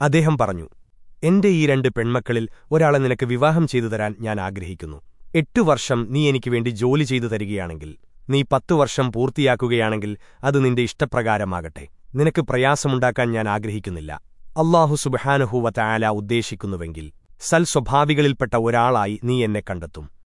അദ്ദേഹം പറഞ്ഞു എന്റെ ഈ രണ്ട് പെൺമക്കളിൽ ഒരാളെ നിനക്ക് വിവാഹം ചെയ്തു തരാൻ ഞാൻ ആഗ്രഹിക്കുന്നു. എട്ടു വർഷം നീ എനിക്ക് വേണ്ടി ജോലി ചെയ്തു തരികയാണെങ്കിൽ നീ പത്തു വർഷം പൂർത്തിയാക്കുകയാണെങ്കിൽ അത് നിന്റെ ഇഷ്ടപ്രകാരമാകട്ടെ. നിനക്ക് പ്രയാസമുണ്ടാക്കാൻ ഞാൻ ആഗ്രഹിക്കുന്നില്ല. അള്ളാഹു സുബഹാനുഹൂവ ആല ഉദ്ദേശിക്കുന്നുവെങ്കിൽ സൽ സ്വഭാവികളിൽപ്പെട്ട ഒരാളായി നീ എന്നെ കണ്ടെത്തും.